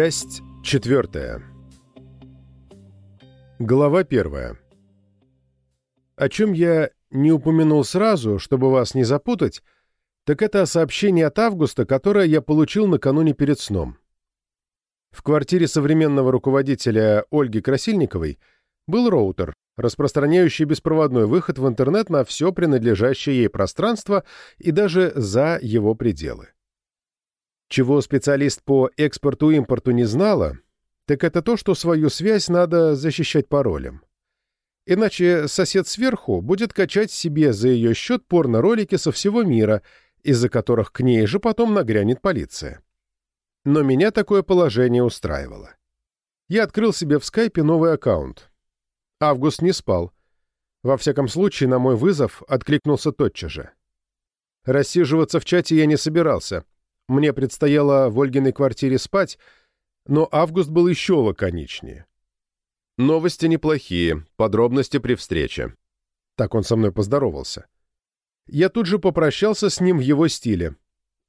Часть четвертая. Глава первая. О чем я не упомянул сразу, чтобы вас не запутать, так это сообщение от Августа, которое я получил накануне перед сном. В квартире современного руководителя Ольги Красильниковой был роутер, распространяющий беспроводной выход в интернет на все принадлежащее ей пространство и даже за его пределы. Чего специалист по экспорту-импорту не знала, так это то, что свою связь надо защищать паролем. Иначе сосед сверху будет качать себе за ее счет порно-ролики со всего мира, из-за которых к ней же потом нагрянет полиция. Но меня такое положение устраивало. Я открыл себе в скайпе новый аккаунт. Август не спал. Во всяком случае, на мой вызов откликнулся тотчас же. Рассиживаться в чате я не собирался. Мне предстояло в Ольгиной квартире спать, но Август был еще лаконичнее. Новости неплохие, подробности при встрече. Так он со мной поздоровался. Я тут же попрощался с ним в его стиле.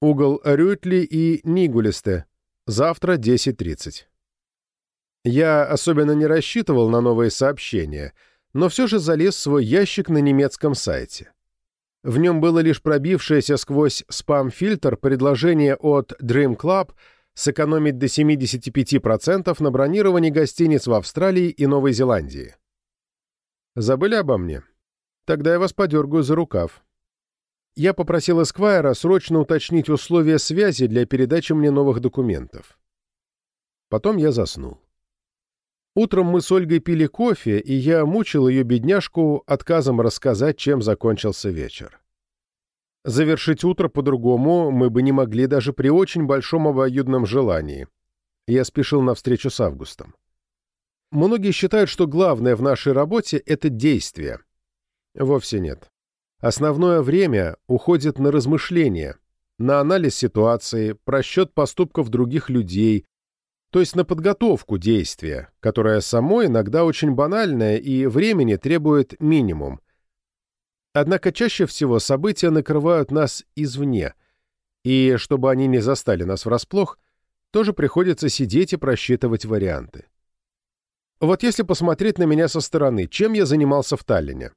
Угол Рютли и Нигулисте. Завтра 10.30. Я особенно не рассчитывал на новые сообщения, но все же залез в свой ящик на немецком сайте. В нем было лишь пробившееся сквозь спам-фильтр предложение от Dream Club — сэкономить до 75% на бронировании гостиниц в Австралии и Новой Зеландии. Забыли обо мне? Тогда я вас подергаю за рукав. Я попросил Эсквайра срочно уточнить условия связи для передачи мне новых документов. Потом я заснул. Утром мы с Ольгой пили кофе, и я мучил ее бедняжку отказом рассказать, чем закончился вечер. Завершить утро по-другому мы бы не могли даже при очень большом обоюдном желании. Я спешил на встречу с Августом. Многие считают, что главное в нашей работе — это действие. Вовсе нет. Основное время уходит на размышления, на анализ ситуации, просчет поступков других людей, то есть на подготовку действия, которое само иногда очень банальное и времени требует минимум, Однако чаще всего события накрывают нас извне, и, чтобы они не застали нас врасплох, тоже приходится сидеть и просчитывать варианты. Вот если посмотреть на меня со стороны, чем я занимался в Таллине?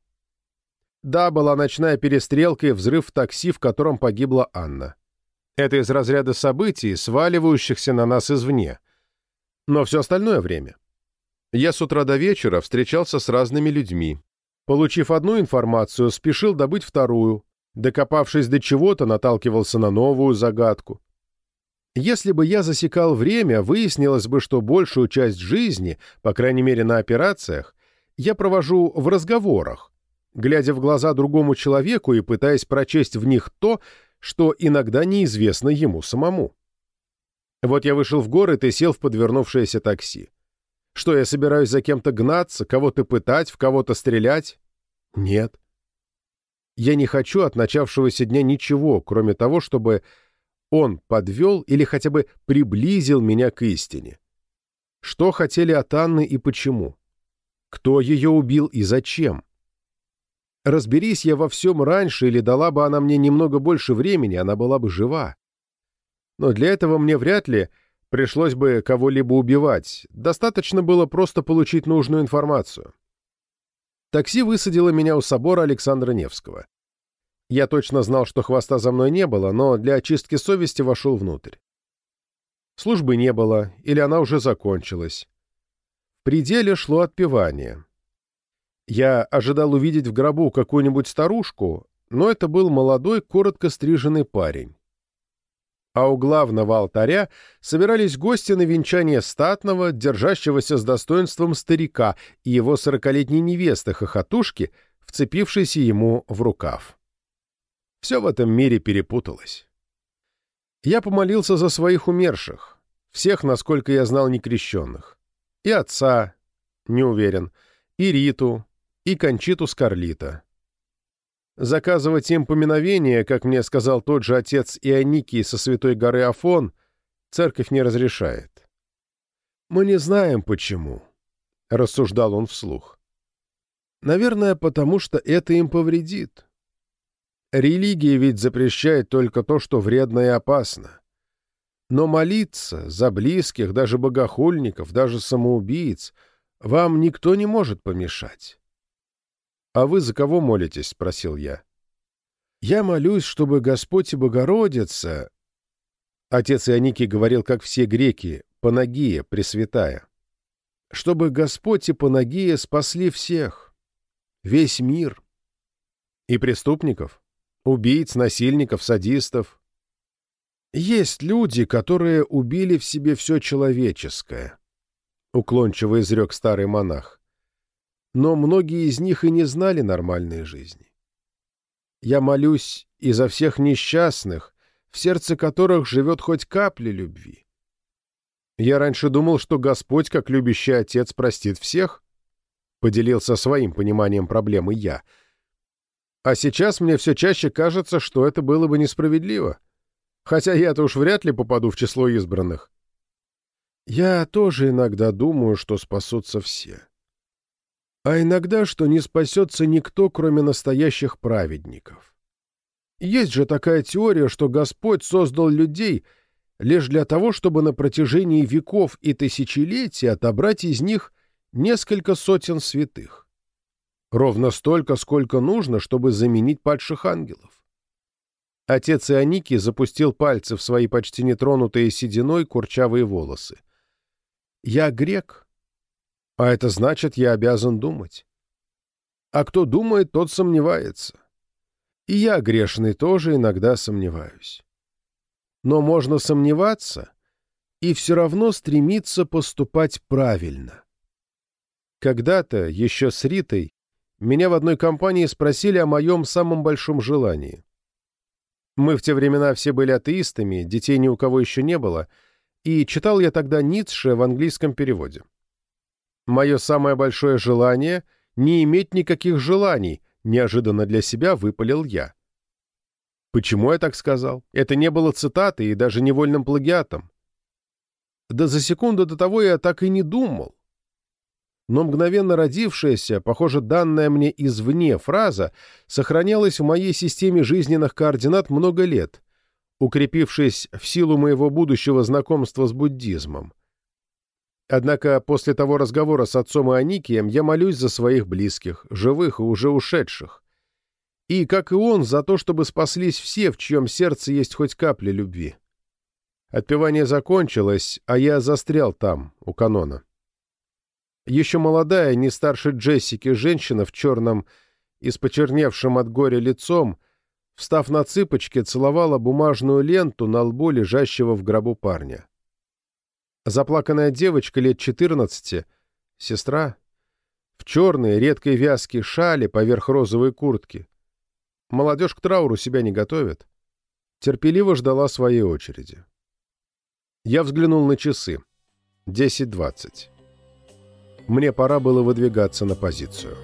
Да, была ночная перестрелка и взрыв в такси, в котором погибла Анна. Это из разряда событий, сваливающихся на нас извне. Но все остальное время. Я с утра до вечера встречался с разными людьми, Получив одну информацию, спешил добыть вторую, докопавшись до чего-то, наталкивался на новую загадку. Если бы я засекал время, выяснилось бы, что большую часть жизни, по крайней мере на операциях, я провожу в разговорах, глядя в глаза другому человеку и пытаясь прочесть в них то, что иногда неизвестно ему самому. Вот я вышел в город и сел в подвернувшееся такси. Что, я собираюсь за кем-то гнаться, кого-то пытать, в кого-то стрелять? Нет. Я не хочу от начавшегося дня ничего, кроме того, чтобы он подвел или хотя бы приблизил меня к истине. Что хотели от Анны и почему? Кто ее убил и зачем? Разберись я во всем раньше, или дала бы она мне немного больше времени, она была бы жива. Но для этого мне вряд ли Пришлось бы кого-либо убивать. Достаточно было просто получить нужную информацию. Такси высадило меня у собора Александра Невского. Я точно знал, что хвоста за мной не было, но для очистки совести вошел внутрь. Службы не было, или она уже закончилась. В пределе шло отпевание. Я ожидал увидеть в гробу какую-нибудь старушку, но это был молодой, коротко стриженный парень а у главного алтаря собирались гости на венчание статного, держащегося с достоинством старика и его сорокалетней невесты хохотушки, вцепившейся ему в рукав. Все в этом мире перепуталось. Я помолился за своих умерших, всех, насколько я знал, некрещенных. И отца, не уверен, и Риту, и Кончиту Скарлита. Заказывать им поминовение, как мне сказал тот же отец Ионикий со святой горы Афон, церковь не разрешает. «Мы не знаем, почему», — рассуждал он вслух. «Наверное, потому что это им повредит. Религия ведь запрещает только то, что вредно и опасно. Но молиться за близких, даже богохульников, даже самоубийц вам никто не может помешать. — А вы за кого молитесь? — спросил я. — Я молюсь, чтобы Господь и Богородица... Отец Ионикий говорил, как все греки, Панагия, Пресвятая. Чтобы Господь и Панагия спасли всех, весь мир. И преступников, убийц, насильников, садистов. Есть люди, которые убили в себе все человеческое, уклончиво изрек старый монах но многие из них и не знали нормальной жизни. Я молюсь и за всех несчастных, в сердце которых живет хоть капля любви. Я раньше думал, что Господь, как любящий отец, простит всех, поделился своим пониманием проблемы я. А сейчас мне все чаще кажется, что это было бы несправедливо. Хотя я-то уж вряд ли попаду в число избранных. Я тоже иногда думаю, что спасутся все а иногда, что не спасется никто, кроме настоящих праведников. Есть же такая теория, что Господь создал людей лишь для того, чтобы на протяжении веков и тысячелетий отобрать из них несколько сотен святых. Ровно столько, сколько нужно, чтобы заменить падших ангелов. Отец Ионики запустил пальцы в свои почти нетронутые сединой курчавые волосы. «Я грек», а это значит, я обязан думать. А кто думает, тот сомневается. И я, грешный, тоже иногда сомневаюсь. Но можно сомневаться и все равно стремиться поступать правильно. Когда-то, еще с Ритой, меня в одной компании спросили о моем самом большом желании. Мы в те времена все были атеистами, детей ни у кого еще не было, и читал я тогда Ницше в английском переводе. Мое самое большое желание — не иметь никаких желаний, неожиданно для себя выпалил я. Почему я так сказал? Это не было цитатой и даже невольным плагиатом. Да за секунду до того я так и не думал. Но мгновенно родившаяся, похоже, данная мне извне фраза сохранялась в моей системе жизненных координат много лет, укрепившись в силу моего будущего знакомства с буддизмом. Однако после того разговора с отцом и Аникием я молюсь за своих близких, живых и уже ушедших. И, как и он, за то, чтобы спаслись все, в чьем сердце есть хоть капля любви. Отпевание закончилось, а я застрял там, у канона. Еще молодая, не старше Джессики, женщина в черном и с почерневшим от горя лицом, встав на цыпочки, целовала бумажную ленту на лбу лежащего в гробу парня. Заплаканная девочка лет 14, сестра, в черной, редкой вязке шали поверх розовой куртки. Молодежь к трауру себя не готовит. Терпеливо ждала своей очереди. Я взглянул на часы. 10.20. Мне пора было выдвигаться на позицию.